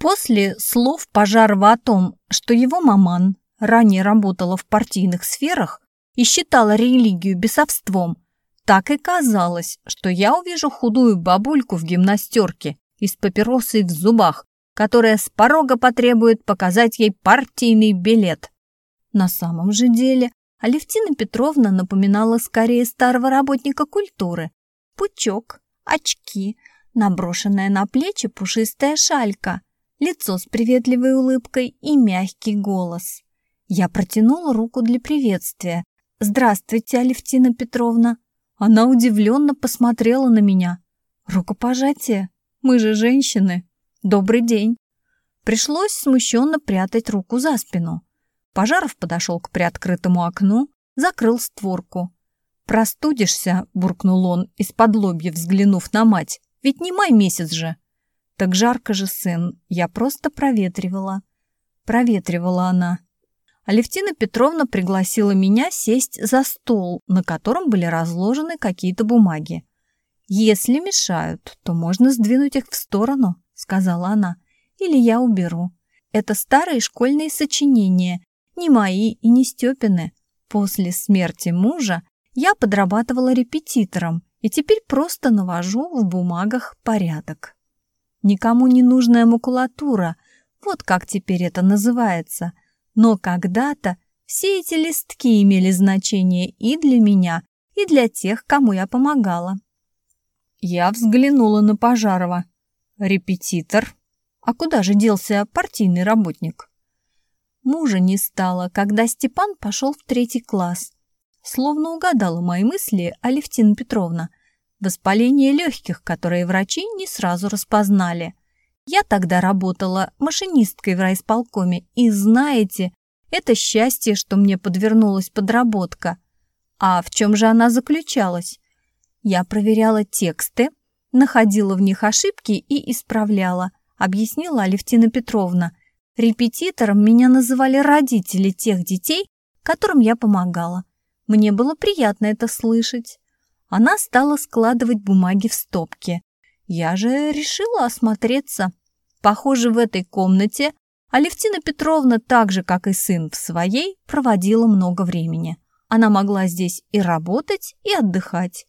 После слов Пожарова о том, что его маман ранее работала в партийных сферах и считала религию бесовством, так и казалось, что я увижу худую бабульку в гимнастерке и с папиросой в зубах, которая с порога потребует показать ей партийный билет. На самом же деле Алевтина Петровна напоминала скорее старого работника культуры. Пучок, очки, наброшенная на плечи пушистая шалька, лицо с приветливой улыбкой и мягкий голос. Я протянула руку для приветствия. «Здравствуйте, Алевтина Петровна!» Она удивленно посмотрела на меня. «Рукопожатие? Мы же женщины!» «Добрый день!» Пришлось смущенно прятать руку за спину. Пожаров подошел к приоткрытому окну, закрыл створку. «Простудишься», — буркнул он, из-под лобья взглянув на мать. «Ведь не май месяц же». «Так жарко же, сын, я просто проветривала». Проветривала она. Алевтина Петровна пригласила меня сесть за стол, на котором были разложены какие-то бумаги. «Если мешают, то можно сдвинуть их в сторону», сказала она, или я уберу. Это старые школьные сочинения, не мои и не Степины. После смерти мужа я подрабатывала репетитором и теперь просто навожу в бумагах порядок. Никому не нужная макулатура, вот как теперь это называется. Но когда-то все эти листки имели значение и для меня, и для тех, кому я помогала. Я взглянула на Пожарова. Репетитор. А куда же делся партийный работник? Мужа не стало, когда Степан пошел в третий класс. Словно угадала мои мысли Алевтина Петровна. Воспаление легких, которые врачи не сразу распознали. Я тогда работала машинисткой в райисполкоме, и знаете, это счастье, что мне подвернулась подработка. А в чем же она заключалась? Я проверяла тексты, находила в них ошибки и исправляла, объяснила Алевтина Петровна. Репетитором меня называли родители тех детей, которым я помогала. Мне было приятно это слышать. Она стала складывать бумаги в стопки. Я же решила осмотреться. Похоже, в этой комнате Алевтина Петровна, так же, как и сын в своей, проводила много времени. Она могла здесь и работать, и отдыхать.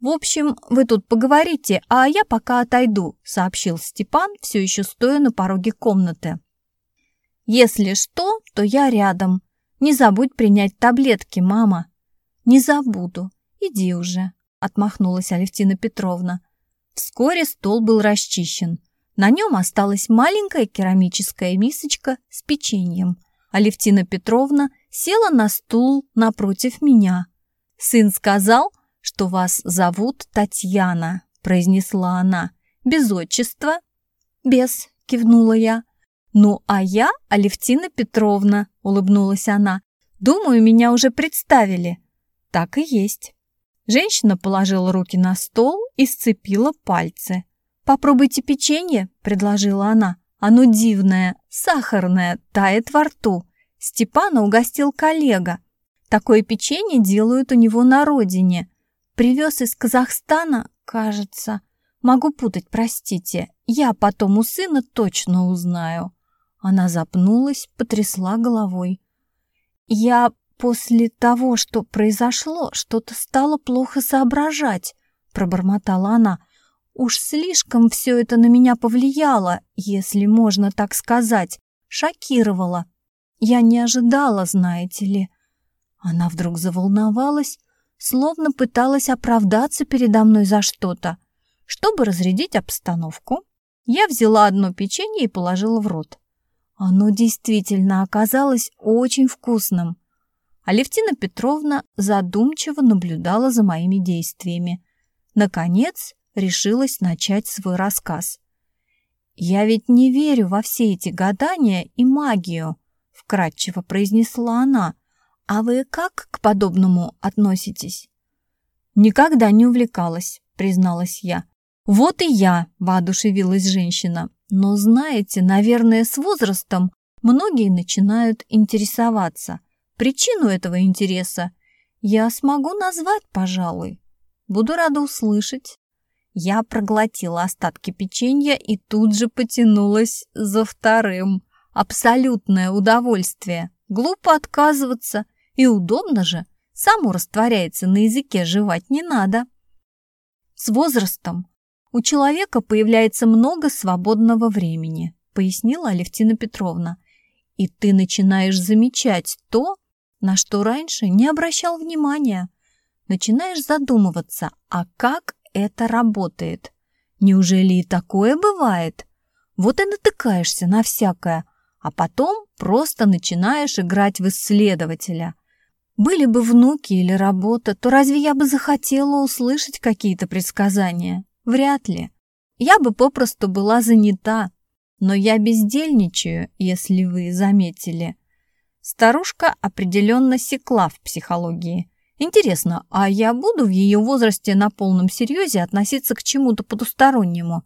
«В общем, вы тут поговорите, а я пока отойду», — сообщил Степан, все еще стоя на пороге комнаты. «Если что, то я рядом. Не забудь принять таблетки, мама». «Не забуду. Иди уже», — отмахнулась Алевтина Петровна. Вскоре стол был расчищен. На нем осталась маленькая керамическая мисочка с печеньем. Алевтина Петровна села на стул напротив меня. Сын сказал, что вас зовут Татьяна», — произнесла она. «Без отчества?» «Без», — кивнула я. «Ну, а я Алевтина Петровна», — улыбнулась она. «Думаю, меня уже представили». «Так и есть». Женщина положила руки на стол и сцепила пальцы. «Попробуйте печенье», — предложила она. «Оно дивное, сахарное, тает во рту». Степана угостил коллега. Такое печенье делают у него на родине. Привез из Казахстана, кажется. Могу путать, простите. Я потом у сына точно узнаю. Она запнулась, потрясла головой. Я после того, что произошло, что-то стало плохо соображать, пробормотала она. Уж слишком все это на меня повлияло, если можно так сказать, шокировало. Я не ожидала, знаете ли. Она вдруг заволновалась, словно пыталась оправдаться передо мной за что-то. Чтобы разрядить обстановку, я взяла одно печенье и положила в рот. Оно действительно оказалось очень вкусным. Алевтина Петровна задумчиво наблюдала за моими действиями. Наконец, решилась начать свой рассказ. «Я ведь не верю во все эти гадания и магию», — вкратчиво произнесла она, «А вы как к подобному относитесь?» «Никогда не увлекалась», — призналась я. «Вот и я», — воодушевилась женщина. «Но знаете, наверное, с возрастом многие начинают интересоваться. Причину этого интереса я смогу назвать, пожалуй. Буду рада услышать». Я проглотила остатки печенья и тут же потянулась за вторым. Абсолютное удовольствие. Глупо отказываться. И удобно же. Само растворяется на языке, жевать не надо. С возрастом у человека появляется много свободного времени, пояснила Алевтина Петровна. И ты начинаешь замечать то, на что раньше не обращал внимания. Начинаешь задумываться, а как это работает? Неужели и такое бывает? Вот и натыкаешься на всякое, а потом просто начинаешь играть в исследователя. Были бы внуки или работа, то разве я бы захотела услышать какие-то предсказания? Вряд ли. Я бы попросту была занята. Но я бездельничаю, если вы заметили. Старушка определенно секла в психологии. Интересно, а я буду в ее возрасте на полном серьезе относиться к чему-то потустороннему?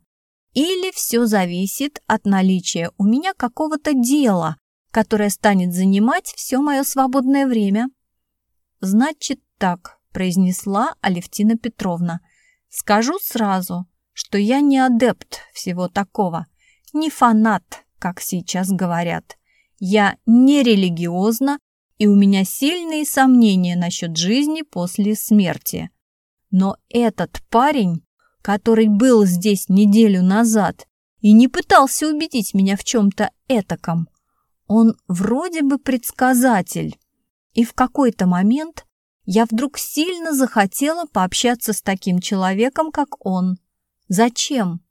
Или все зависит от наличия у меня какого-то дела, которое станет занимать все мое свободное время? Значит так, произнесла Алевтина Петровна. Скажу сразу, что я не адепт всего такого, не фанат, как сейчас говорят. Я не религиозна и у меня сильные сомнения насчет жизни после смерти. Но этот парень, который был здесь неделю назад и не пытался убедить меня в чем-то этаком, он вроде бы предсказатель. И в какой-то момент я вдруг сильно захотела пообщаться с таким человеком, как он. Зачем?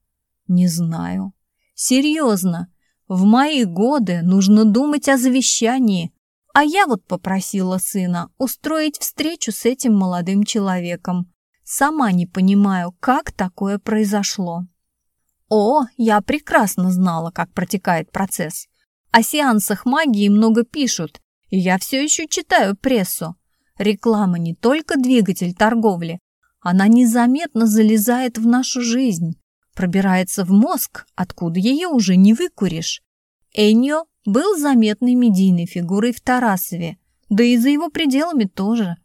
Не знаю. Серьезно, в мои годы нужно думать о завещании, а я вот попросила сына устроить встречу с этим молодым человеком. Сама не понимаю, как такое произошло. О, я прекрасно знала, как протекает процесс. О сеансах магии много пишут, и я все еще читаю прессу. Реклама не только двигатель торговли, она незаметно залезает в нашу жизнь, пробирается в мозг, откуда ее уже не выкуришь. Эньо был заметной медийной фигурой в Тарасове, да и за его пределами тоже.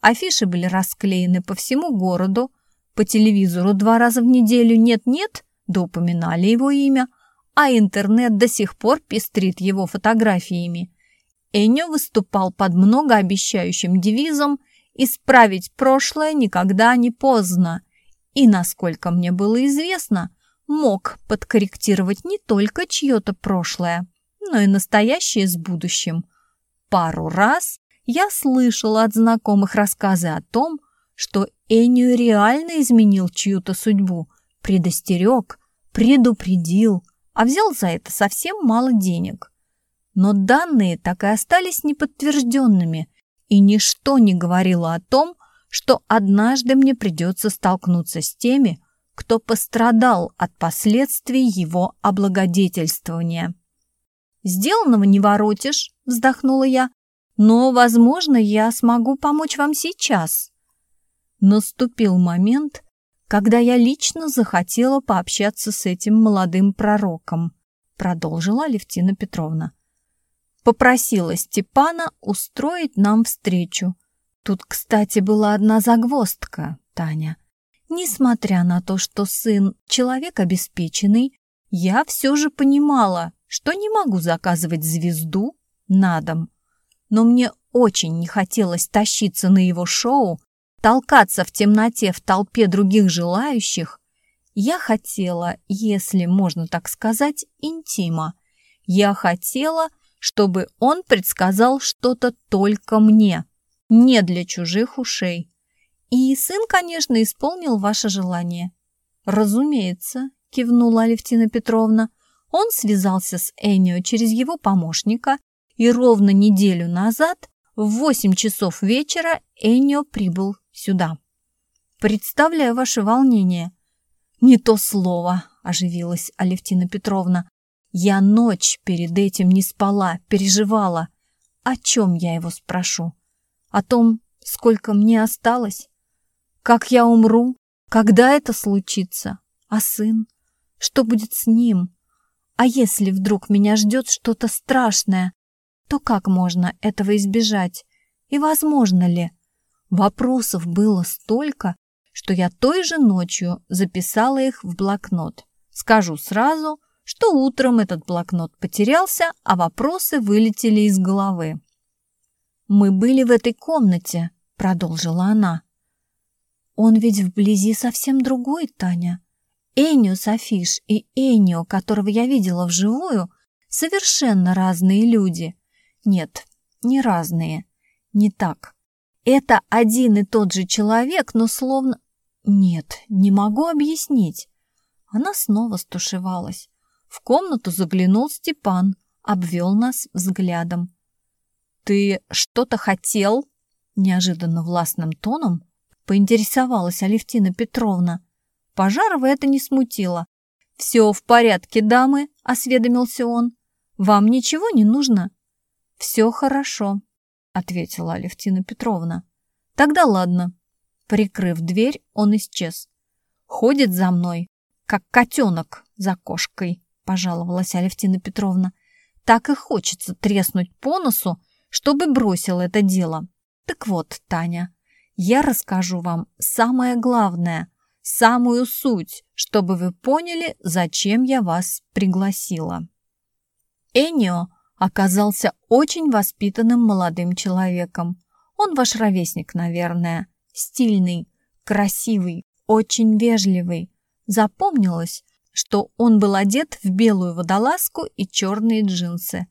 Афиши были расклеены по всему городу, по телевизору два раза в неделю нет-нет, да упоминали его имя, а интернет до сих пор пестрит его фотографиями. Эньо выступал под многообещающим девизом «Исправить прошлое никогда не поздно» и, насколько мне было известно, мог подкорректировать не только чье-то прошлое, но и настоящее с будущим. Пару раз я слышала от знакомых рассказы о том, что Энию реально изменил чью-то судьбу, предостерег, предупредил, а взял за это совсем мало денег. Но данные так и остались неподтвержденными, и ничто не говорило о том, что однажды мне придется столкнуться с теми, кто пострадал от последствий его облагодетельствования. «Сделанного не воротишь», — вздохнула я. «Но, возможно, я смогу помочь вам сейчас». Наступил момент, когда я лично захотела пообщаться с этим молодым пророком, продолжила Левтина Петровна. Попросила Степана устроить нам встречу. Тут, кстати, была одна загвоздка, Таня. Несмотря на то, что сын человек обеспеченный, я все же понимала, что не могу заказывать звезду на дом. Но мне очень не хотелось тащиться на его шоу, толкаться в темноте в толпе других желающих. Я хотела, если можно так сказать, интима. Я хотела, чтобы он предсказал что-то только мне, не для чужих ушей. И сын, конечно, исполнил ваше желание. Разумеется, кивнула Алевтина Петровна. Он связался с Энио через его помощника, и ровно неделю назад в 8 часов вечера Энио прибыл сюда. Представляю ваше волнение. Не то слово, оживилась Алевтина Петровна. Я ночь перед этим не спала, переживала. О чем я его спрошу? О том, сколько мне осталось? Как я умру? Когда это случится? А сын? Что будет с ним? А если вдруг меня ждет что-то страшное, то как можно этого избежать? И возможно ли? Вопросов было столько, что я той же ночью записала их в блокнот. Скажу сразу, что утром этот блокнот потерялся, а вопросы вылетели из головы. «Мы были в этой комнате», — продолжила она. «Он ведь вблизи совсем другой, Таня. Энио Софиш и Энио, которого я видела вживую, совершенно разные люди. Нет, не разные, не так. Это один и тот же человек, но словно... Нет, не могу объяснить. Она снова стушевалась. В комнату заглянул Степан, обвел нас взглядом. «Ты что-то хотел?» Неожиданно властным тоном поинтересовалась Алевтина Петровна. Пожарова это не смутило. «Все в порядке, дамы», — осведомился он. «Вам ничего не нужно?» «Все хорошо», — ответила Алевтина Петровна. «Тогда ладно». Прикрыв дверь, он исчез. «Ходит за мной, как котенок за кошкой», — пожаловалась Алевтина Петровна. «Так и хочется треснуть по носу, чтобы бросил это дело. Так вот, Таня, я расскажу вам самое главное, самую суть, чтобы вы поняли, зачем я вас пригласила». Энио оказался очень воспитанным молодым человеком. Он ваш ровесник, наверное. Стильный, красивый, очень вежливый. Запомнилось, что он был одет в белую водолазку и черные джинсы.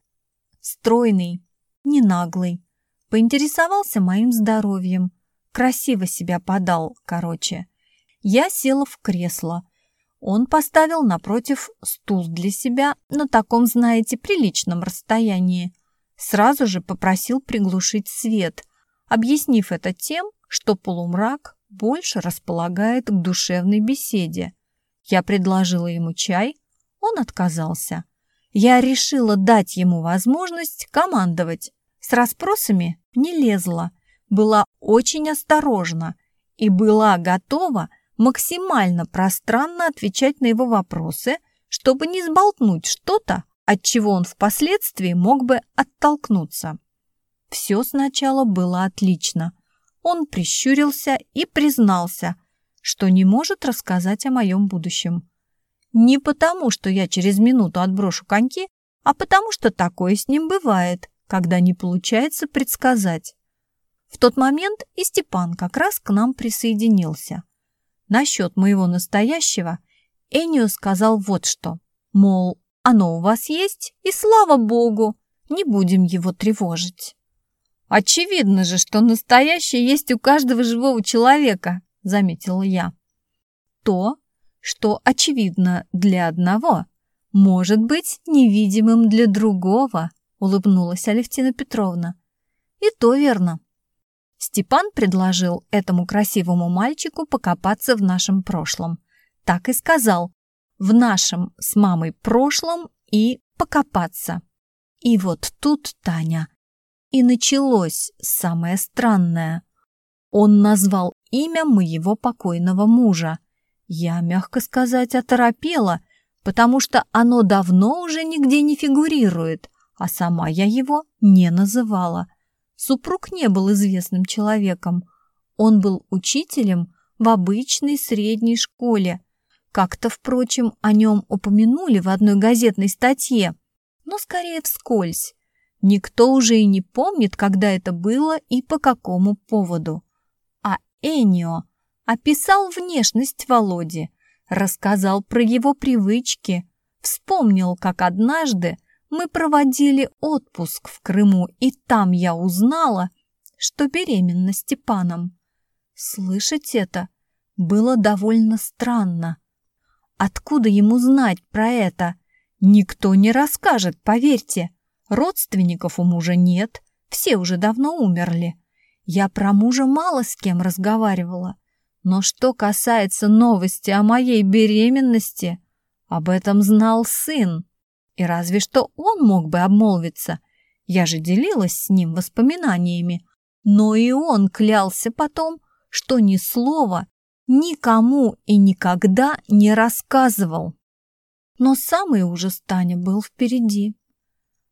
Стройный, не наглый. Поинтересовался моим здоровьем. Красиво себя подал, короче. Я села в кресло, он поставил напротив стул для себя на таком, знаете, приличном расстоянии. Сразу же попросил приглушить свет, объяснив это тем, что полумрак больше располагает к душевной беседе. Я предложила ему чай, он отказался. Я решила дать ему возможность командовать. С расспросами не лезла, была очень осторожна и была готова максимально пространно отвечать на его вопросы, чтобы не сболтнуть что-то, от чего он впоследствии мог бы оттолкнуться. Все сначала было отлично. Он прищурился и признался, что не может рассказать о моем будущем. Не потому, что я через минуту отброшу коньки, а потому что такое с ним бывает, когда не получается предсказать. В тот момент и Степан как раз к нам присоединился. Насчет моего настоящего Энио сказал вот что. Мол, оно у вас есть, и слава богу, не будем его тревожить. Очевидно же, что настоящее есть у каждого живого человека, заметила я. То, что очевидно для одного, может быть невидимым для другого, улыбнулась Алевтина Петровна. И то верно. Степан предложил этому красивому мальчику покопаться в нашем прошлом. Так и сказал. В нашем с мамой прошлом и покопаться. И вот тут, Таня, и началось самое странное. Он назвал имя моего покойного мужа. Я, мягко сказать, оторопела, потому что оно давно уже нигде не фигурирует, а сама я его не называла. Супруг не был известным человеком. Он был учителем в обычной средней школе. Как-то, впрочем, о нем упомянули в одной газетной статье, но скорее вскользь. Никто уже и не помнит, когда это было и по какому поводу. А Энио описал внешность Володи, рассказал про его привычки, вспомнил, как однажды мы проводили отпуск в Крыму, и там я узнала, что беременна Степаном. Слышать это было довольно странно. Откуда ему знать про это? Никто не расскажет, поверьте. Родственников у мужа нет, все уже давно умерли. Я про мужа мало с кем разговаривала. Но что касается новости о моей беременности, об этом знал сын. И разве что он мог бы обмолвиться. Я же делилась с ним воспоминаниями. Но и он клялся потом, что ни слова никому и никогда не рассказывал. Но самый ужас Таня был впереди.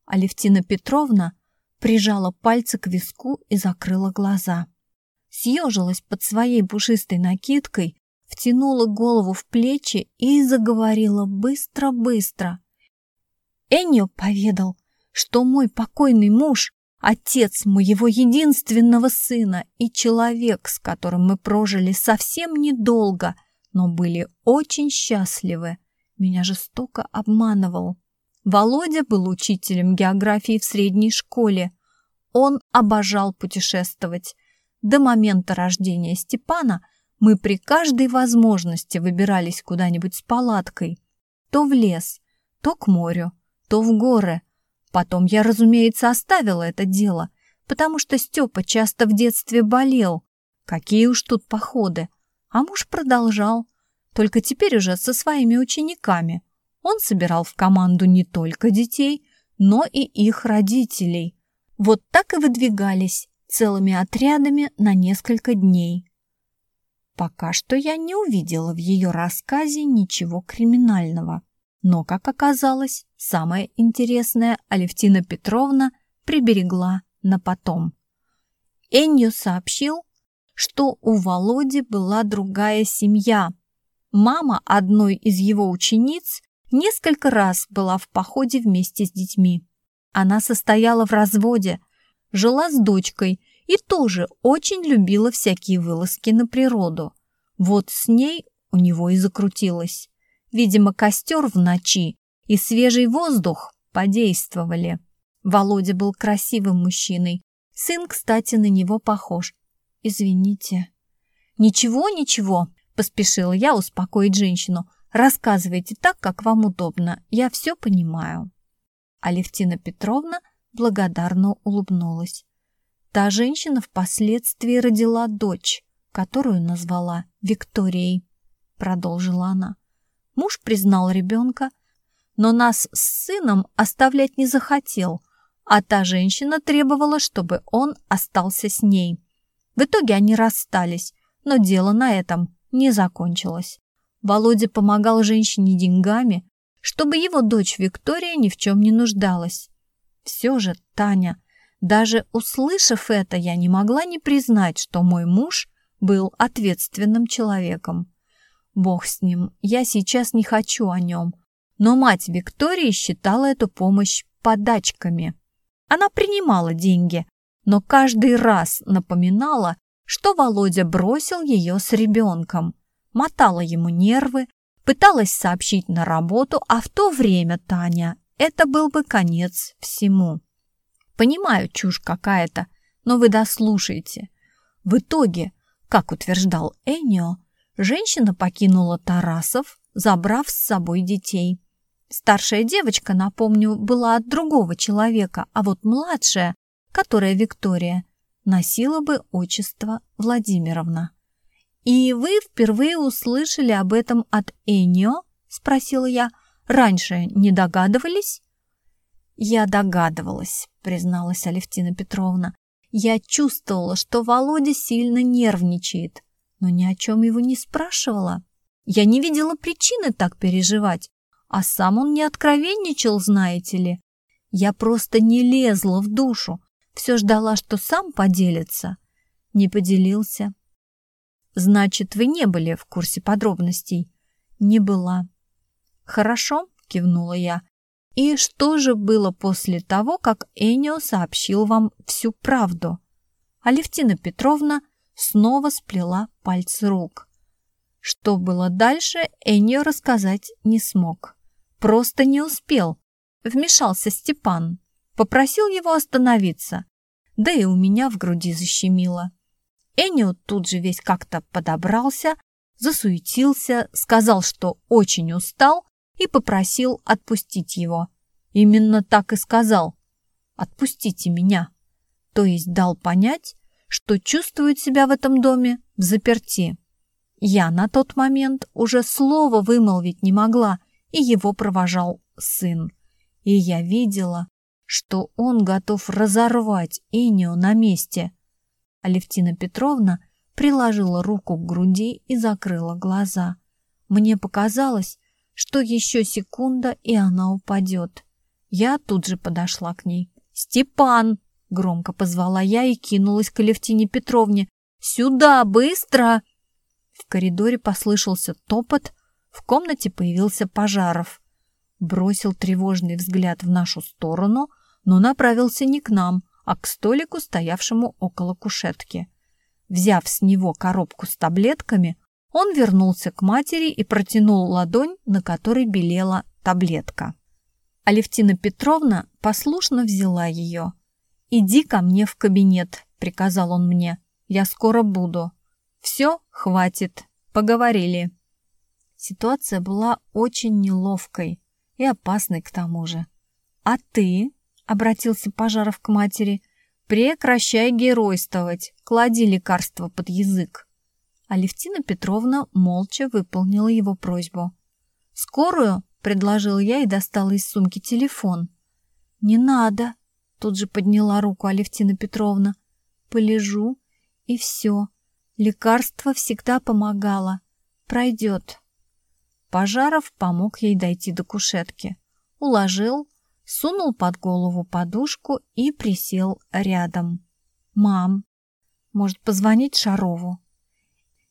Алевтина Петровна прижала пальцы к виску и закрыла глаза. съежилась под своей пушистой накидкой, втянула голову в плечи и заговорила быстро-быстро. Эньо поведал, что мой покойный муж — отец моего единственного сына и человек, с которым мы прожили совсем недолго, но были очень счастливы. Меня жестоко обманывал. Володя был учителем географии в средней школе. Он обожал путешествовать. До момента рождения Степана мы при каждой возможности выбирались куда-нибудь с палаткой. То в лес, то к морю, то в горы. Потом я, разумеется, оставила это дело, потому что Степа часто в детстве болел. Какие уж тут походы. А муж продолжал, только теперь уже со своими учениками. Он собирал в команду не только детей, но и их родителей. Вот так и выдвигались целыми отрядами на несколько дней. Пока что я не увидела в ее рассказе ничего криминального. Но, как оказалось, самое интересное Алевтина Петровна приберегла на потом. Энью сообщил, что у Володи была другая семья. Мама одной из его учениц несколько раз была в походе вместе с детьми. Она состояла в разводе, жила с дочкой и тоже очень любила всякие вылазки на природу. Вот с ней у него и закрутилось. Видимо, костер в ночи и свежий воздух подействовали. Володя был красивым мужчиной. Сын, кстати, на него похож. Извините. Ничего, ничего, поспешила я успокоить женщину. Рассказывайте так, как вам удобно. Я все понимаю. Алевтина Петровна благодарно улыбнулась. Та женщина впоследствии родила дочь, которую назвала Викторией, продолжила она. Муж признал ребенка, но нас с сыном оставлять не захотел, а та женщина требовала, чтобы он остался с ней. В итоге они расстались, но дело на этом не закончилось. Володя помогал женщине деньгами, чтобы его дочь Виктория ни в чем не нуждалась. Все же, Таня, даже услышав это, я не могла не признать, что мой муж был ответственным человеком. Бог с ним, я сейчас не хочу о нем. Но мать Виктории считала эту помощь подачками. Она принимала деньги, но каждый раз напоминала, что Володя бросил ее с ребенком, мотала ему нервы, пыталась сообщить на работу, а в то время, Таня, это был бы конец всему. Понимаю, чушь какая-то, но вы дослушайте. В итоге, как утверждал Энио, женщина покинула Тарасов, забрав с собой детей. Старшая девочка, напомню, была от другого человека, а вот младшая, которая Виктория, носила бы отчество Владимировна. «И вы впервые услышали об этом от Энио?» – спросила я. «Раньше не догадывались?» «Я догадывалась», – призналась Алевтина Петровна. «Я чувствовала, что Володя сильно нервничает но ни о чем его не спрашивала. Я не видела причины так переживать, а сам он не откровенничал, знаете ли. Я просто не лезла в душу, все ждала, что сам поделится. Не поделился. Значит, вы не были в курсе подробностей? Не была. Хорошо, кивнула я. И что же было после того, как Энио сообщил вам всю правду? Алевтина Петровна снова сплела пальцы рук. Что было дальше, Эньо рассказать не смог. Просто не успел. Вмешался Степан. Попросил его остановиться. Да и у меня в груди защемило. Эньо тут же весь как-то подобрался, засуетился, сказал, что очень устал и попросил отпустить его. Именно так и сказал. «Отпустите меня». То есть дал понять, что чувствует себя в этом доме в заперти. Я на тот момент уже слова вымолвить не могла, и его провожал сын. И я видела, что он готов разорвать Энио на месте. Алевтина Петровна приложила руку к груди и закрыла глаза. Мне показалось, что еще секунда, и она упадет. Я тут же подошла к ней. «Степан!» Громко позвала я и кинулась к Алевтине Петровне. Сюда, быстро!» В коридоре послышался топот, в комнате появился Пожаров. Бросил тревожный взгляд в нашу сторону, но направился не к нам, а к столику, стоявшему около кушетки. Взяв с него коробку с таблетками, он вернулся к матери и протянул ладонь, на которой белела таблетка. Алевтина Петровна послушно взяла ее. «Иди ко мне в кабинет», — приказал он мне. «Я скоро буду». «Все, хватит. Поговорили». Ситуация была очень неловкой и опасной к тому же. «А ты?» — обратился Пожаров к матери. «Прекращай геройствовать, клади лекарство под язык». Алевтина Петровна молча выполнила его просьбу. «Скорую?» — предложил я и достала из сумки телефон. «Не надо!» — тут же подняла руку Алевтина Петровна. «Полежу, и все. Лекарство всегда помогало. Пройдет». Пожаров помог ей дойти до кушетки. Уложил, сунул под голову подушку и присел рядом. «Мам, может, позвонить Шарову?»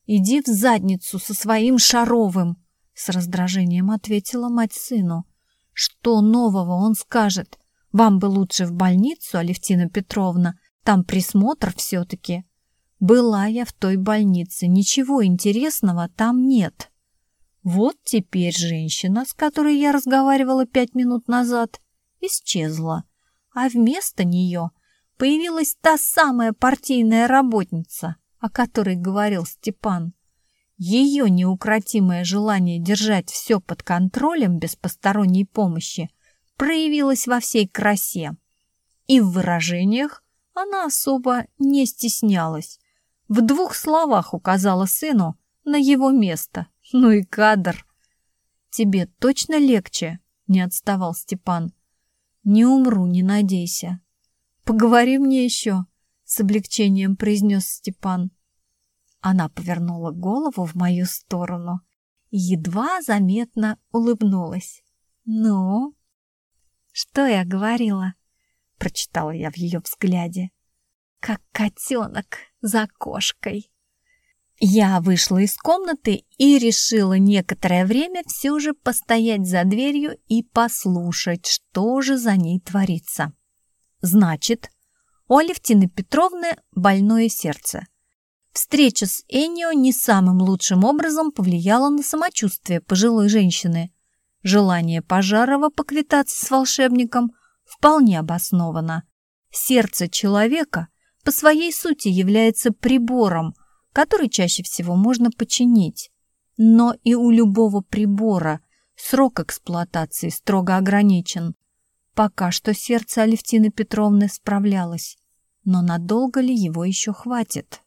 «Иди в задницу со своим Шаровым!» С раздражением ответила мать сыну. «Что нового он скажет? Вам бы лучше в больницу, Алевтина Петровна, там присмотр все-таки». «Была я в той больнице, ничего интересного там нет». Вот теперь женщина, с которой я разговаривала пять минут назад, исчезла, а вместо нее появилась та самая партийная работница, о которой говорил Степан. Ее неукротимое желание держать все под контролем без посторонней помощи проявилось во всей красе. И в выражениях она особо не стеснялась. В двух словах указала сыну на его место – ну и кадр. Тебе точно легче? Не отставал Степан. Не умру, не надейся. Поговори мне еще, с облегчением произнес Степан. Она повернула голову в мою сторону и едва заметно улыбнулась. «Ну?» «Что я говорила?» — прочитала я в ее взгляде. «Как котенок за кошкой». Я вышла из комнаты и решила некоторое время все же постоять за дверью и послушать, что же за ней творится. Значит, у Алевтины Петровны больное сердце. Встреча с Энио не самым лучшим образом повлияла на самочувствие пожилой женщины. Желание Пожарова поквитаться с волшебником вполне обосновано. Сердце человека по своей сути является прибором – который чаще всего можно починить. Но и у любого прибора срок эксплуатации строго ограничен. Пока что сердце Алевтины Петровны справлялось, но надолго ли его еще хватит?